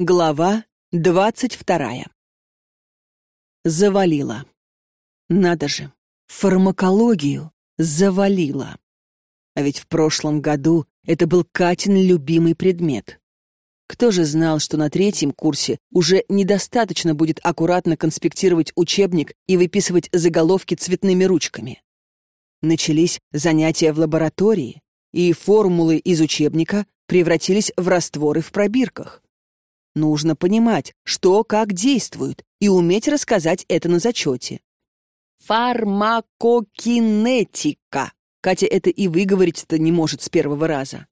Глава двадцать вторая. Завалила. Надо же, фармакологию завалила. А ведь в прошлом году это был Катин любимый предмет. Кто же знал, что на третьем курсе уже недостаточно будет аккуратно конспектировать учебник и выписывать заголовки цветными ручками? Начались занятия в лаборатории, и формулы из учебника превратились в растворы в пробирках. Нужно понимать, что как действует, и уметь рассказать это на зачете. Фармакокинетика. Катя это и выговорить-то не может с первого раза.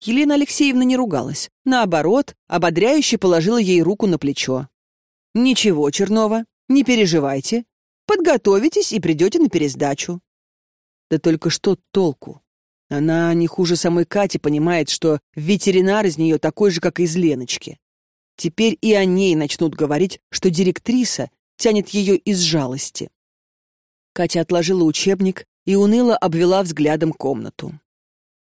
Елена Алексеевна не ругалась. Наоборот, ободряюще положила ей руку на плечо. «Ничего, Чернова, не переживайте. Подготовитесь и придете на пересдачу». Да только что толку? Она не хуже самой Кати понимает, что ветеринар из нее такой же, как из Леночки. Теперь и о ней начнут говорить, что директриса тянет ее из жалости. Катя отложила учебник и уныло обвела взглядом комнату.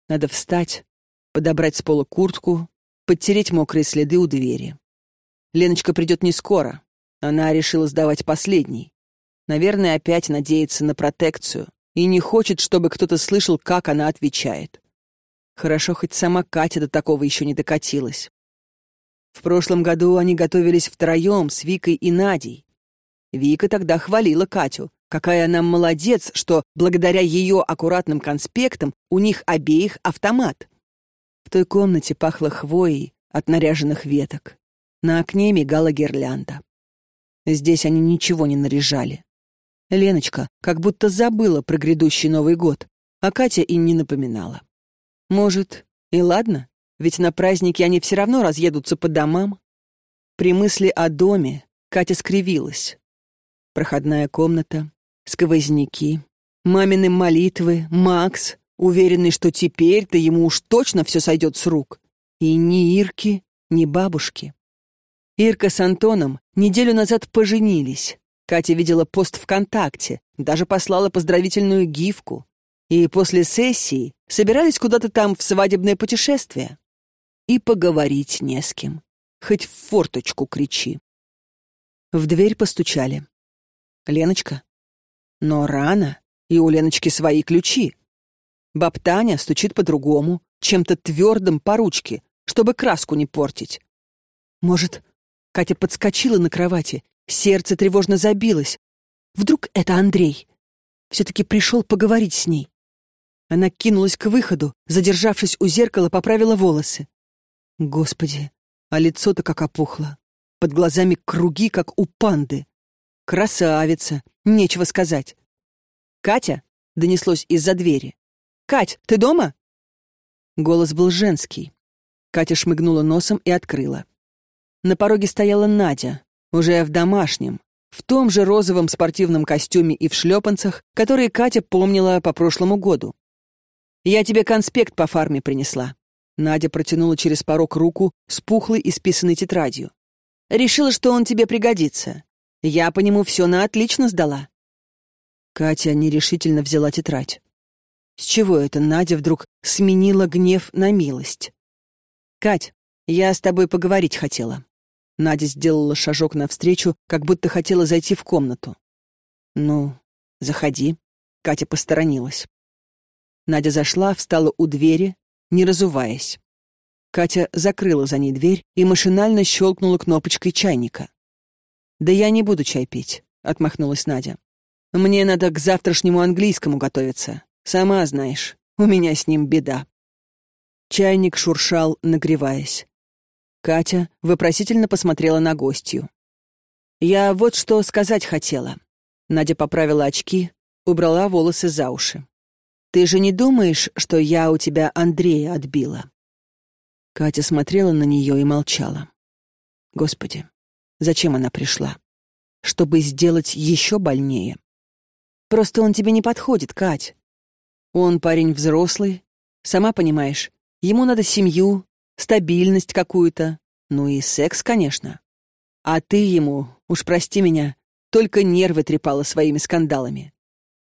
Надо встать, подобрать с пола куртку, подтереть мокрые следы у двери. Леночка придет не скоро. Она решила сдавать последний. Наверное, опять надеется на протекцию и не хочет, чтобы кто-то слышал, как она отвечает. Хорошо, хоть сама Катя до такого еще не докатилась. В прошлом году они готовились втроем с Викой и Надей. Вика тогда хвалила Катю, какая она молодец, что благодаря ее аккуратным конспектам у них обеих автомат. В той комнате пахло хвоей от наряженных веток. На окне мигала гирлянда. Здесь они ничего не наряжали. Леночка как будто забыла про грядущий Новый год, а Катя и не напоминала. Может, и ладно, ведь на праздники они все равно разъедутся по домам. При мысли о доме Катя скривилась. Проходная комната, сквозняки, мамины молитвы, Макс, уверенный, что теперь-то ему уж точно все сойдет с рук. И ни Ирки, ни бабушки. Ирка с Антоном неделю назад поженились, Катя видела пост ВКонтакте, даже послала поздравительную гифку. И после сессии собирались куда-то там в свадебное путешествие. И поговорить не с кем. Хоть в форточку кричи. В дверь постучали. Леночка. Но рано, и у Леночки свои ключи. Баб Таня стучит по-другому, чем-то твердым по ручке, чтобы краску не портить. Может, Катя подскочила на кровати Сердце тревожно забилось. Вдруг это Андрей? Все-таки пришел поговорить с ней. Она кинулась к выходу, задержавшись у зеркала, поправила волосы. Господи, а лицо-то как опухло. Под глазами круги, как у панды. Красавица, нечего сказать. «Катя?» — донеслось из-за двери. «Кать, ты дома?» Голос был женский. Катя шмыгнула носом и открыла. На пороге стояла Надя, уже в домашнем, в том же розовом спортивном костюме и в шлепанцах, которые Катя помнила по прошлому году. «Я тебе конспект по фарме принесла». Надя протянула через порог руку с пухлой и списанной тетрадью. «Решила, что он тебе пригодится. Я по нему все на отлично сдала». Катя нерешительно взяла тетрадь. С чего это Надя вдруг сменила гнев на милость? «Кать, я с тобой поговорить хотела». Надя сделала шажок навстречу, как будто хотела зайти в комнату. «Ну, заходи». Катя посторонилась. Надя зашла, встала у двери, не разуваясь. Катя закрыла за ней дверь и машинально щелкнула кнопочкой чайника. «Да я не буду чай пить», — отмахнулась Надя. «Мне надо к завтрашнему английскому готовиться. Сама знаешь, у меня с ним беда». Чайник шуршал, нагреваясь. Катя вопросительно посмотрела на гостью. «Я вот что сказать хотела». Надя поправила очки, убрала волосы за уши. «Ты же не думаешь, что я у тебя Андрея отбила?» Катя смотрела на нее и молчала. Господи, зачем она пришла? Чтобы сделать еще больнее. Просто он тебе не подходит, Кать. Он парень взрослый, сама понимаешь, ему надо семью, стабильность какую-то, ну и секс, конечно. А ты ему, уж прости меня, только нервы трепала своими скандалами.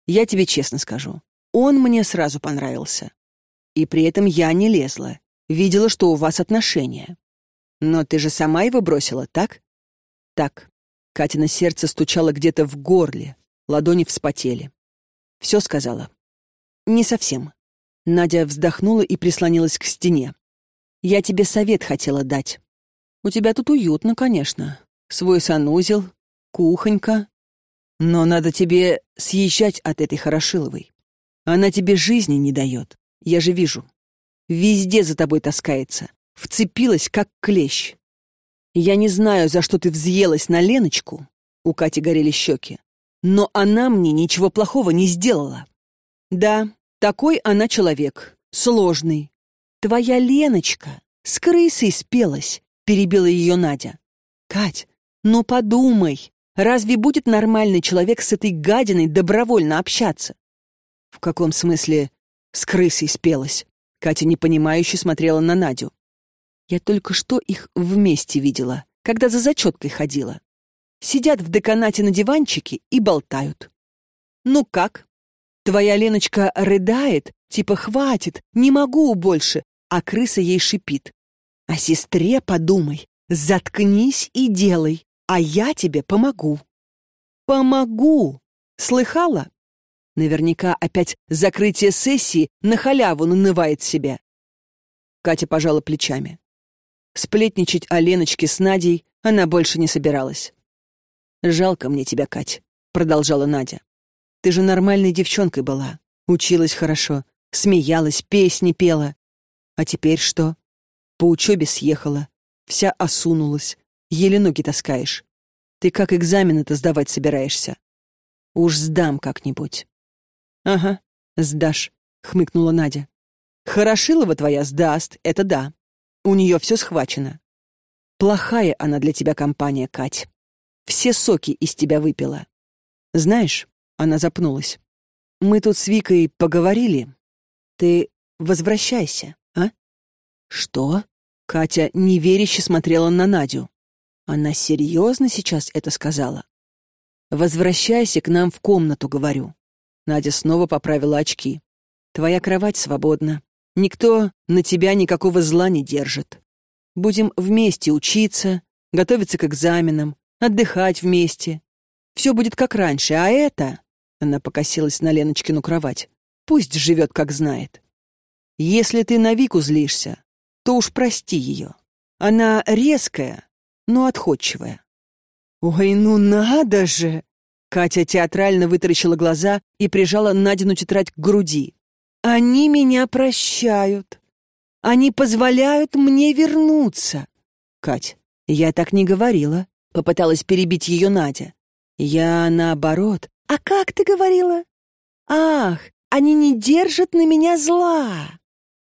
Я тебе честно скажу, он мне сразу понравился. И при этом я не лезла, видела, что у вас отношения. Но ты же сама его бросила, так? Так. Катина сердце стучало где-то в горле, ладони вспотели. Все сказала. Не совсем. Надя вздохнула и прислонилась к стене. Я тебе совет хотела дать. У тебя тут уютно, конечно. Свой санузел, кухонька. Но надо тебе съезжать от этой Хорошиловой. Она тебе жизни не дает. Я же вижу. Везде за тобой таскается. Вцепилась, как клещ. Я не знаю, за что ты взъелась на Леночку. У Кати горели щеки. Но она мне ничего плохого не сделала. Да, такой она человек. Сложный. Твоя Леночка с крысой спелась, перебила ее Надя. Кать, ну подумай, разве будет нормальный человек с этой гадиной добровольно общаться? В каком смысле с крысой спелась? Катя непонимающе смотрела на Надю. Я только что их вместе видела, когда за зачеткой ходила. Сидят в деканате на диванчике и болтают. Ну как? Твоя Леночка рыдает, типа хватит, не могу больше, а крыса ей шипит. О сестре подумай, заткнись и делай, а я тебе помогу. Помогу! Слыхала? Наверняка опять закрытие сессии на халяву нанывает себя. Катя пожала плечами. Сплетничать о Леночке с Надей она больше не собиралась. «Жалко мне тебя, Кать», — продолжала Надя. «Ты же нормальной девчонкой была, училась хорошо, смеялась, песни пела. А теперь что? По учебе съехала, вся осунулась, еле ноги таскаешь. Ты как экзамены-то сдавать собираешься? Уж сдам как-нибудь. Ага, сдашь, хмыкнула Надя. Хорошилова твоя сдаст, это да. У нее все схвачено. Плохая она для тебя компания, Кать. Все соки из тебя выпила. Знаешь, она запнулась. Мы тут с Викой поговорили. Ты возвращайся? Что? Катя неверяще смотрела на Надю. Она серьезно сейчас это сказала? «Возвращайся к нам в комнату», — говорю. Надя снова поправила очки. «Твоя кровать свободна. Никто на тебя никакого зла не держит. Будем вместе учиться, готовиться к экзаменам, отдыхать вместе. Все будет как раньше, а это...» Она покосилась на Леночкину кровать. «Пусть живет, как знает. Если ты на Вику злишься, то уж прости ее. Она резкая, но отходчивая. «Ой, ну надо же!» Катя театрально вытаращила глаза и прижала Надину тетрадь к груди. «Они меня прощают. Они позволяют мне вернуться». «Кать, я так не говорила», — попыталась перебить ее Надя. «Я наоборот». «А как ты говорила?» «Ах, они не держат на меня зла!»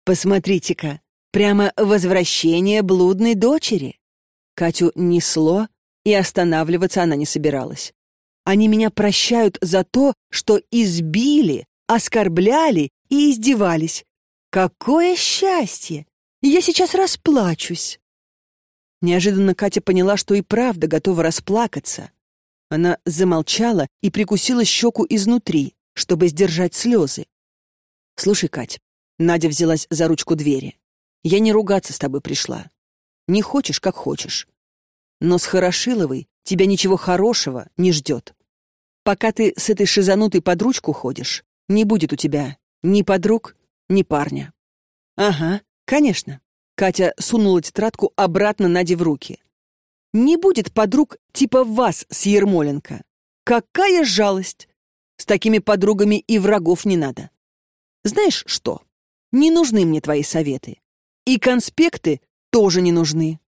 «Посмотрите-ка, Прямо возвращение блудной дочери. Катю несло, и останавливаться она не собиралась. Они меня прощают за то, что избили, оскорбляли и издевались. Какое счастье! Я сейчас расплачусь. Неожиданно Катя поняла, что и правда готова расплакаться. Она замолчала и прикусила щеку изнутри, чтобы сдержать слезы. «Слушай, Кать», — Надя взялась за ручку двери, я не ругаться с тобой пришла. Не хочешь, как хочешь. Но с Хорошиловой тебя ничего хорошего не ждет. Пока ты с этой шизанутой под ручку ходишь, не будет у тебя ни подруг, ни парня. Ага, конечно. Катя сунула тетрадку обратно Наде в руки. Не будет подруг типа вас с Ермоленко. Какая жалость! С такими подругами и врагов не надо. Знаешь что? Не нужны мне твои советы. И конспекты тоже не нужны.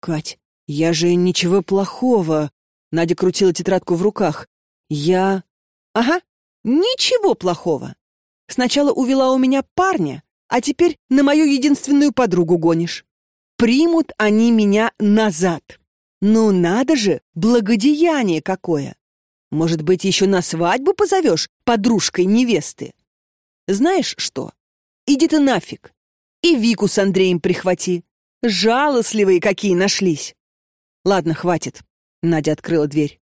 Кать, я же ничего плохого. Надя крутила тетрадку в руках. Я... Ага, ничего плохого. Сначала увела у меня парня, а теперь на мою единственную подругу гонишь. Примут они меня назад. Ну надо же, благодеяние какое. Может быть, еще на свадьбу позовешь подружкой невесты? Знаешь что? Иди ты нафиг. И Вику с Андреем прихвати. Жалостливые какие нашлись. Ладно, хватит. Надя открыла дверь.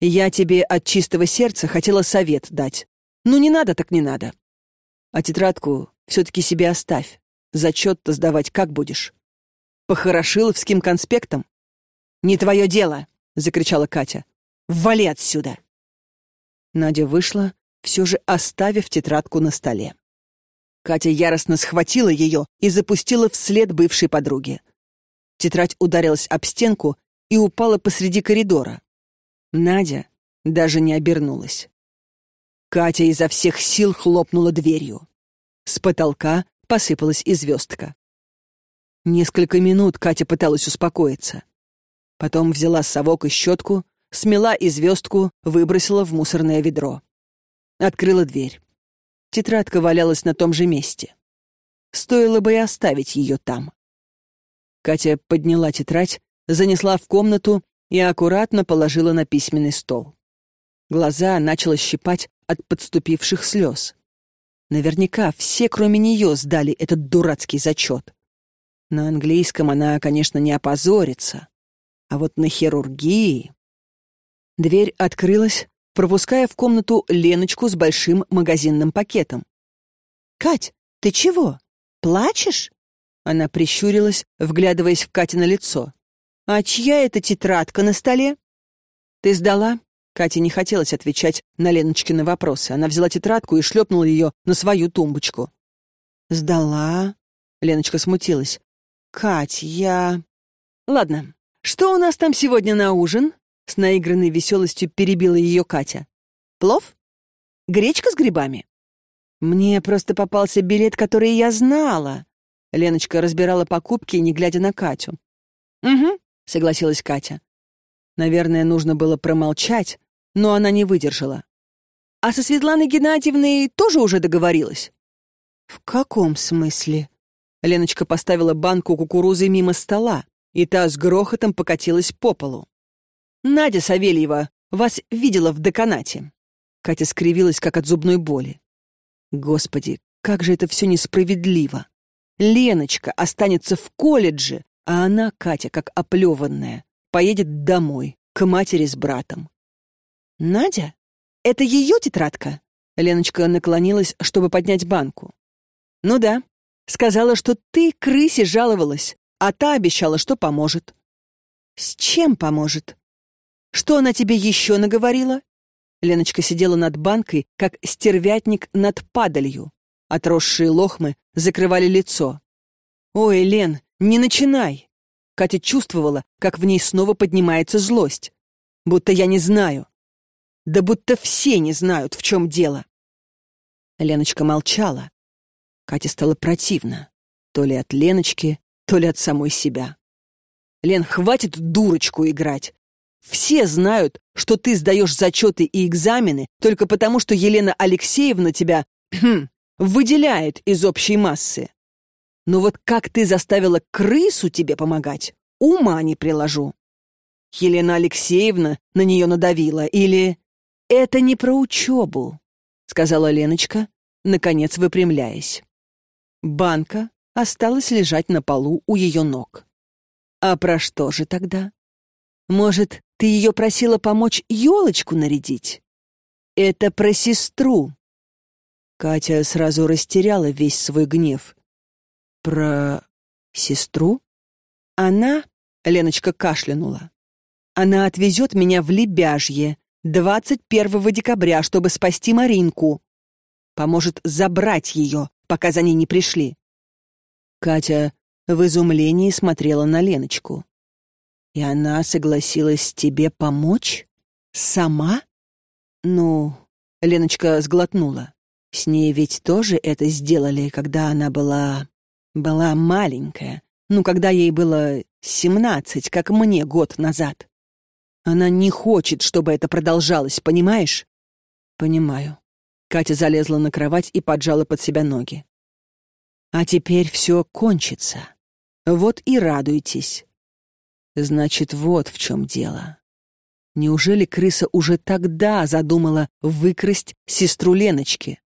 Я тебе от чистого сердца хотела совет дать. Ну не надо так не надо. А тетрадку все-таки себе оставь. Зачет-то сдавать как будешь? По Хорошиловским конспектам. «Не твое дело!» — закричала Катя. «Вали отсюда!» Надя вышла, все же оставив тетрадку на столе. Катя яростно схватила ее и запустила вслед бывшей подруге. Тетрадь ударилась об стенку и упала посреди коридора. Надя даже не обернулась. Катя изо всех сил хлопнула дверью. С потолка посыпалась и звездка. Несколько минут Катя пыталась успокоиться. Потом взяла совок и щетку, смела и звездку, выбросила в мусорное ведро. Открыла дверь. Тетрадка валялась на том же месте. Стоило бы и оставить ее там. Катя подняла тетрадь, занесла в комнату и аккуратно положила на письменный стол. Глаза начала щипать от подступивших слез. Наверняка все, кроме нее, сдали этот дурацкий зачет. На английском она, конечно, не опозорится. А вот на хирургии... Дверь открылась, пропуская в комнату Леночку с большим магазинным пакетом. «Кать, ты чего? Плачешь?» Она прищурилась, вглядываясь в Катино лицо. «А чья это тетрадка на столе?» «Ты сдала?» Кате не хотелось отвечать на Леночкины вопросы. Она взяла тетрадку и шлепнула ее на свою тумбочку. «Сдала?» Леночка смутилась. «Кать, я...» «Ладно, что у нас там сегодня на ужин?» С наигранной веселостью перебила ее Катя. «Плов? Гречка с грибами?» «Мне просто попался билет, который я знала». Леночка разбирала покупки, не глядя на Катю. «Угу», — согласилась Катя. Наверное, нужно было промолчать, но она не выдержала. «А со Светланой Геннадьевной тоже уже договорилась?» «В каком смысле?» Леночка поставила банку кукурузы мимо стола, и та с грохотом покатилась по полу. «Надя Савельева вас видела в деканате». Катя скривилась, как от зубной боли. «Господи, как же это все несправедливо! Леночка останется в колледже, а она, Катя, как оплеванная, поедет домой, к матери с братом. «Надя? Это ее тетрадка?» Леночка наклонилась, чтобы поднять банку. «Ну да. Сказала, что ты крысе жаловалась, а та обещала, что поможет». «С чем поможет?» «Что она тебе еще наговорила?» Леночка сидела над банкой, как стервятник над падалью. Отросшие лохмы закрывали лицо. «Ой, Лен, не начинай!» Катя чувствовала, как в ней снова поднимается злость. Будто я не знаю. Да будто все не знают, в чем дело. Леночка молчала. Кате стало противно. То ли от Леночки, то ли от самой себя. Лен, хватит дурочку играть. Все знают, что ты сдаешь зачеты и экзамены только потому, что Елена Алексеевна тебя выделяет из общей массы. Но вот как ты заставила крысу тебе помогать, ума не приложу. Елена Алексеевна на нее надавила, или... «Это не про учебу», — сказала Леночка, наконец выпрямляясь. Банка осталась лежать на полу у ее ног. «А про что же тогда? Может, ты ее просила помочь елочку нарядить? Это про сестру». Катя сразу растеряла весь свой гнев. Про сестру? Она, Леночка кашлянула, она отвезет меня в Лебяжье 21 декабря, чтобы спасти Маринку. Поможет забрать ее, пока за ней не пришли. Катя в изумлении смотрела на Леночку. И она согласилась тебе помочь? Сама? Ну, Леночка сглотнула. С ней ведь тоже это сделали, когда она была была маленькая, ну, когда ей было семнадцать, как мне год назад. Она не хочет, чтобы это продолжалось, понимаешь? Понимаю. Катя залезла на кровать и поджала под себя ноги. А теперь все кончится. Вот и радуйтесь. Значит, вот в чем дело. Неужели крыса уже тогда задумала выкрасть сестру Леночки?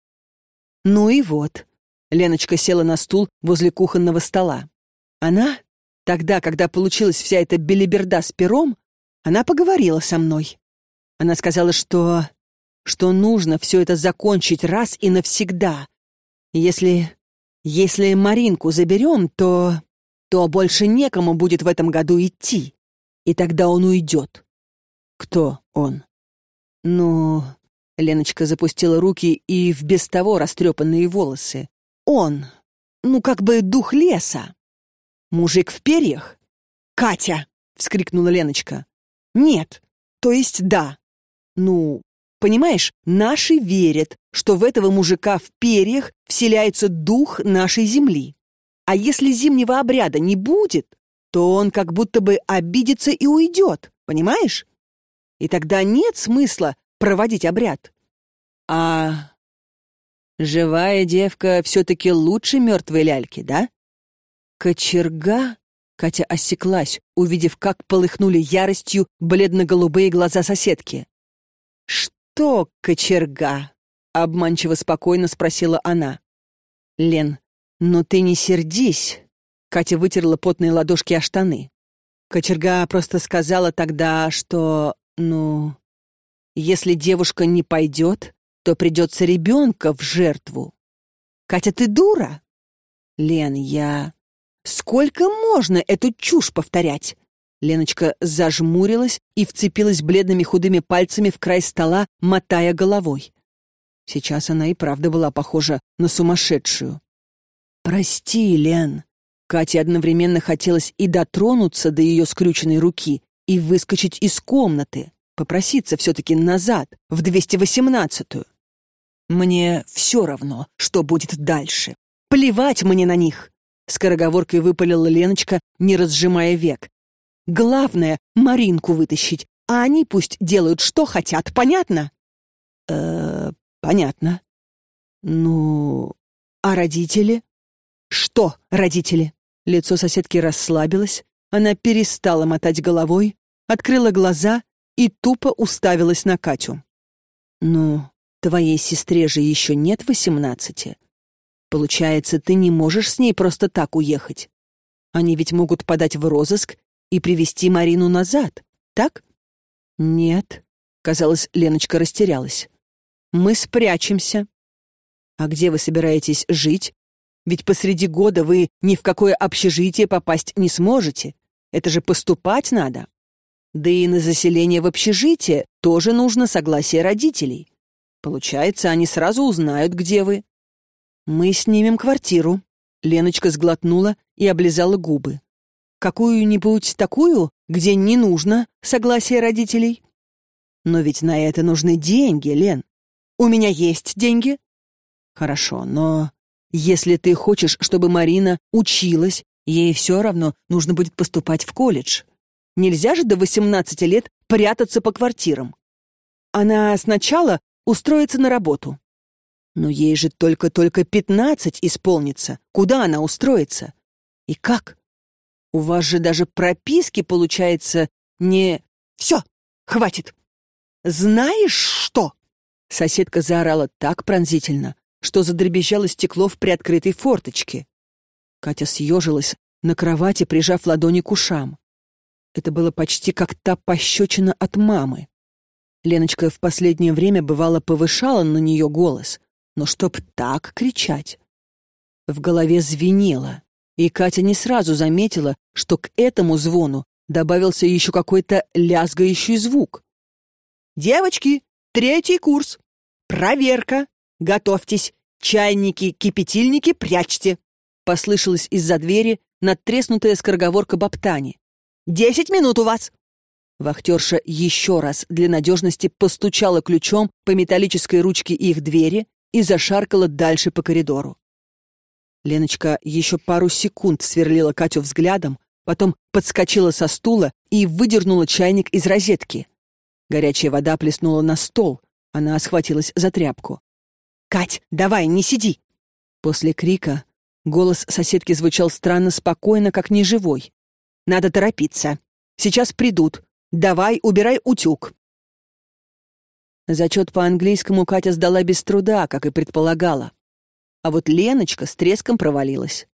Ну и вот. Леночка села на стул возле кухонного стола. Она, тогда, когда получилась вся эта белиберда с пером, она поговорила со мной. Она сказала, что... что нужно все это закончить раз и навсегда. Если... если Маринку заберем, то... то больше некому будет в этом году идти. И тогда он уйдет. Кто он? Ну, Леночка запустила руки и в без того растрепанные волосы. Он. Ну, как бы дух леса. Мужик в перьях? Катя! вскрикнула Леночка. Нет. То есть да. Ну, понимаешь, наши верят, что в этого мужика в перьях вселяется дух нашей земли. А если зимнего обряда не будет, то он как будто бы обидится и уйдет, понимаешь? И тогда нет смысла проводить обряд. А живая девка все-таки лучше мертвой ляльки, да? Кочерга? Катя осеклась, увидев, как полыхнули яростью бледно-голубые глаза соседки. «Что, кочерга?» — обманчиво спокойно спросила она. «Лен, ну ты не сердись!» Катя вытерла потные ладошки о штаны. Кочерга просто сказала тогда, что, ну, если девушка не пойдет, то придется ребенка в жертву. Катя, ты дура? Лен, я... Сколько можно эту чушь повторять? Леночка зажмурилась и вцепилась бледными худыми пальцами в край стола, мотая головой. Сейчас она и правда была похожа на сумасшедшую. «Прости, Лен». Кате одновременно хотелось и дотронуться до ее скрюченной руки, и выскочить из комнаты, попроситься все-таки назад, в 218-ю. Мне все равно, что будет дальше. Плевать мне на них. Скороговоркой выпалила Леночка, не разжимая век. Главное — Маринку вытащить, а они пусть делают, что хотят, понятно? э понятно. Ну, а родители? Что родители? Лицо соседки расслабилось, она перестала мотать головой, открыла глаза и тупо уставилась на Катю. «Ну, твоей сестре же еще нет восемнадцати. Получается, ты не можешь с ней просто так уехать. Они ведь могут подать в розыск и привести Марину назад, так? Нет, казалось, Леночка растерялась. Мы спрячемся. А где вы собираетесь жить? Ведь посреди года вы ни в какое общежитие попасть не сможете. Это же поступать надо. Да и на заселение в общежитие тоже нужно согласие родителей. Получается, они сразу узнают, где вы. Мы снимем квартиру. Леночка сглотнула и облизала губы. Какую-нибудь такую, где не нужно согласие родителей? Но ведь на это нужны деньги, Лен. У меня есть деньги. Хорошо, но если ты хочешь, чтобы Марина училась, ей все равно нужно будет поступать в колледж. Нельзя же до 18 лет прятаться по квартирам. Она сначала устроится на работу. Но ей же только-только 15 исполнится. Куда она устроится? И как? У вас же даже прописки, получается, не... Все, хватит. Знаешь что? Соседка заорала так пронзительно, что задребезжало стекло в приоткрытой форточке. Катя съежилась на кровати, прижав ладони к ушам. Это было почти как та пощечина от мамы. Леночка в последнее время бывало повышала на нее голос, но чтоб так кричать. В голове звенело. И Катя не сразу заметила, что к этому звону добавился еще какой-то лязгающий звук. «Девочки, третий курс! Проверка! Готовьтесь! Чайники, кипятильники прячьте!» Послышалась из-за двери надтреснутая скороговорка Баптани. «Десять минут у вас!» Вахтерша еще раз для надежности постучала ключом по металлической ручке их двери и зашаркала дальше по коридору. Леночка еще пару секунд сверлила Катю взглядом, потом подскочила со стула и выдернула чайник из розетки. Горячая вода плеснула на стол. Она схватилась за тряпку. «Кать, давай, не сиди!» После крика голос соседки звучал странно спокойно, как неживой. «Надо торопиться. Сейчас придут. Давай, убирай утюг». Зачет по английскому Катя сдала без труда, как и предполагала. А вот Леночка с треском провалилась.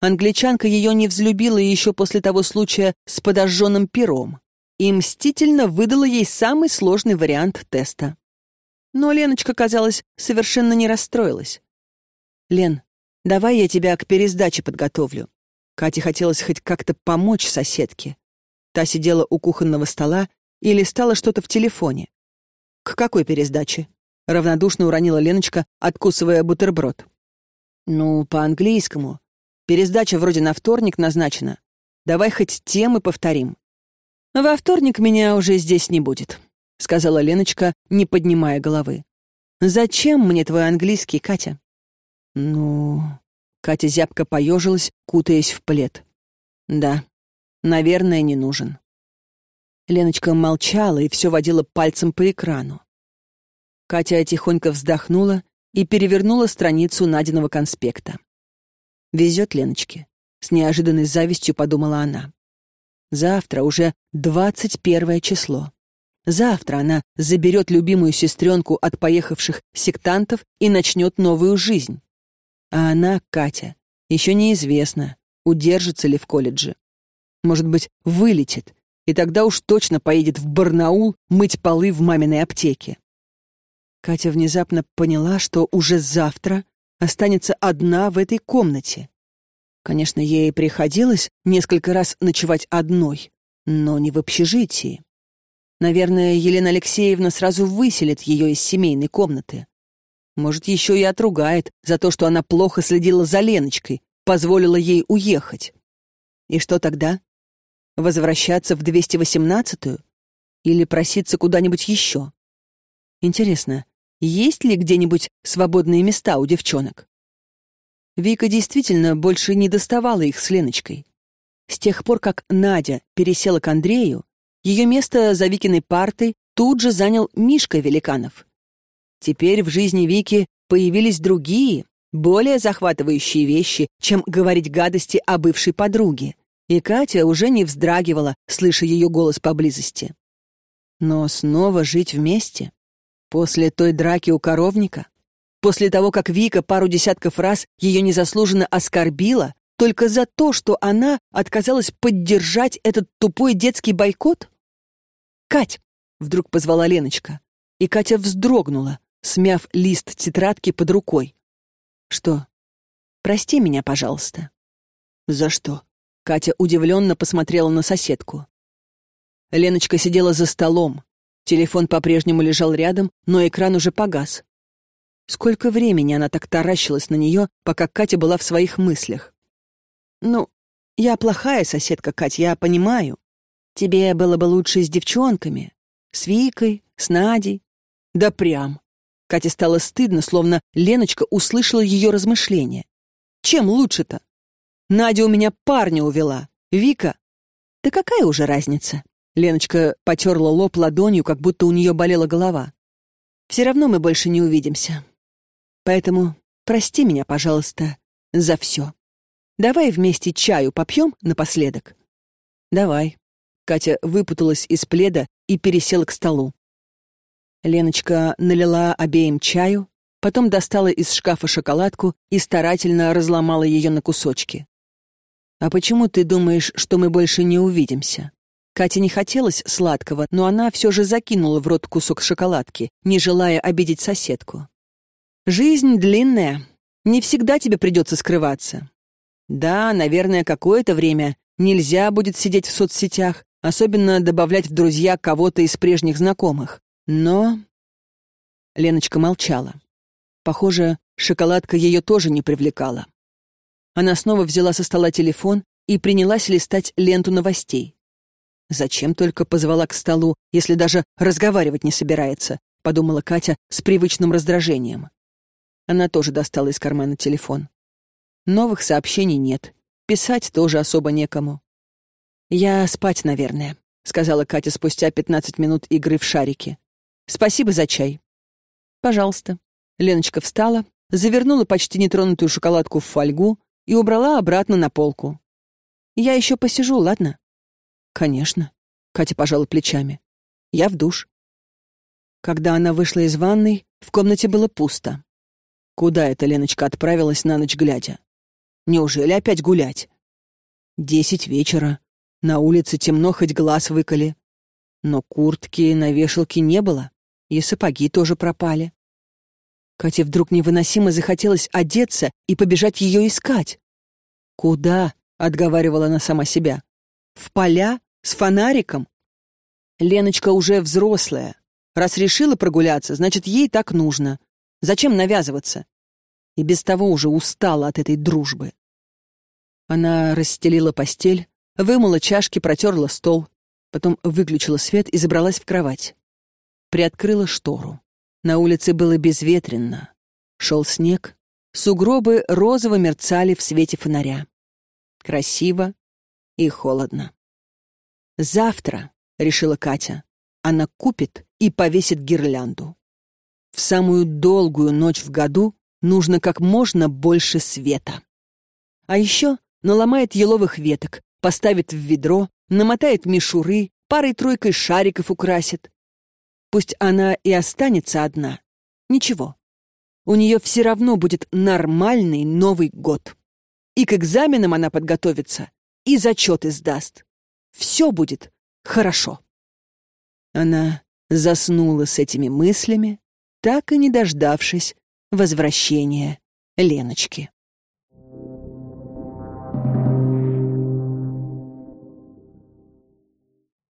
Англичанка ее не взлюбила еще после того случая с подожженным пером и мстительно выдала ей самый сложный вариант теста. Но Леночка, казалось, совершенно не расстроилась. «Лен, давай я тебя к пересдаче подготовлю. Кате хотелось хоть как-то помочь соседке. Та сидела у кухонного стола и листала что-то в телефоне. «К какой пересдаче?» — равнодушно уронила Леночка, откусывая бутерброд. «Ну, по-английскому. Пересдача вроде на вторник назначена. Давай хоть темы повторим». «Во вторник меня уже здесь не будет», — сказала Леночка, не поднимая головы. «Зачем мне твой английский, Катя?» «Ну...» Катя зябко поежилась, кутаясь в плед. «Да, наверное, не нужен». Леночка молчала и все водила пальцем по экрану. Катя тихонько вздохнула и перевернула страницу Надиного конспекта. «Везет Леночке», — с неожиданной завистью подумала она. «Завтра уже двадцать первое число. Завтра она заберет любимую сестренку от поехавших сектантов и начнет новую жизнь. А она, Катя, еще неизвестно, удержится ли в колледже. Может быть, вылетит, и тогда уж точно поедет в Барнаул мыть полы в маминой аптеке. Катя внезапно поняла, что уже завтра останется одна в этой комнате. Конечно, ей приходилось несколько раз ночевать одной, но не в общежитии. Наверное, Елена Алексеевна сразу выселит ее из семейной комнаты. Может, еще и отругает за то, что она плохо следила за Леночкой, позволила ей уехать. И что тогда? Возвращаться в 218-ю? Или проситься куда-нибудь еще? Интересно, есть ли где-нибудь свободные места у девчонок? Вика действительно больше не доставала их с Леночкой. С тех пор, как Надя пересела к Андрею, ее место за Викиной партой тут же занял Мишка Великанов. Теперь в жизни Вики появились другие, более захватывающие вещи, чем говорить гадости о бывшей подруге. И Катя уже не вздрагивала, слыша ее голос поблизости. Но снова жить вместе? После той драки у коровника? После того, как Вика пару десятков раз ее незаслуженно оскорбила, только за то, что она отказалась поддержать этот тупой детский бойкот? «Кать!» — вдруг позвала Леночка. И Катя вздрогнула, смяв лист тетрадки под рукой. «Что? Прости меня, пожалуйста». «За что?» Катя удивленно посмотрела на соседку. Леночка сидела за столом, Телефон по-прежнему лежал рядом, но экран уже погас. Сколько времени она так таращилась на нее, пока Катя была в своих мыслях. «Ну, я плохая соседка, Катя, я понимаю. Тебе было бы лучше с девчонками. С Викой, с Надей. Да прям». Кате стало стыдно, словно Леночка услышала ее размышления. «Чем лучше-то? Надя у меня парня увела. Вика? Да какая уже разница?» Леночка потерла лоб ладонью, как будто у нее болела голова. «Все равно мы больше не увидимся. Поэтому прости меня, пожалуйста, за все. Давай вместе чаю попьем напоследок?» «Давай». Катя выпуталась из пледа и пересела к столу. Леночка налила обеим чаю, потом достала из шкафа шоколадку и старательно разломала ее на кусочки. «А почему ты думаешь, что мы больше не увидимся?» Кате не хотелось сладкого, но она все же закинула в рот кусок шоколадки, не желая обидеть соседку. «Жизнь длинная. Не всегда тебе придется скрываться. Да, наверное, какое-то время нельзя будет сидеть в соцсетях, особенно добавлять в друзья кого-то из прежних знакомых. Но...» Леночка молчала. Похоже, шоколадка ее тоже не привлекала. Она снова взяла со стола телефон и принялась листать ленту новостей. Зачем только позвала к столу, если даже разговаривать не собирается, подумала Катя с привычным раздражением. Она тоже достала из кармана телефон. Новых сообщений нет. Писать тоже особо некому. «Я спать, наверное», — сказала Катя спустя пятнадцать минут игры в шарики. «Спасибо за чай». «Пожалуйста». Леночка встала, завернула почти нетронутую шоколадку в фольгу и убрала обратно на полку. «Я еще посижу, ладно?» «Конечно», — Катя пожала плечами. «Я в душ». Когда она вышла из ванной, в комнате было пусто. Куда эта Леночка отправилась на ночь глядя? Неужели опять гулять? Десять вечера. На улице темно, хоть глаз выколи. Но куртки на вешалке не было, и сапоги тоже пропали. Кате вдруг невыносимо захотелось одеться и побежать ее искать. Куда? — отговаривала она сама себя. «В поля? С фонариком? Леночка уже взрослая. Раз решила прогуляться, значит, ей так нужно. Зачем навязываться? И без того уже устала от этой дружбы. Она расстелила постель, вымыла чашки, протерла стол, потом выключила свет и забралась в кровать. Приоткрыла штору. На улице было безветренно. Шел снег, сугробы розово мерцали в свете фонаря. Красиво и холодно. Завтра — решила Катя. Она купит и повесит гирлянду. В самую долгую ночь в году нужно как можно больше света. А еще наломает еловых веток, поставит в ведро, намотает мишуры, парой-тройкой шариков украсит. Пусть она и останется одна. Ничего. У нее все равно будет нормальный Новый год. И к экзаменам она подготовится, и зачеты сдаст. Все будет хорошо. Она заснула с этими мыслями, так и не дождавшись возвращения Леночки.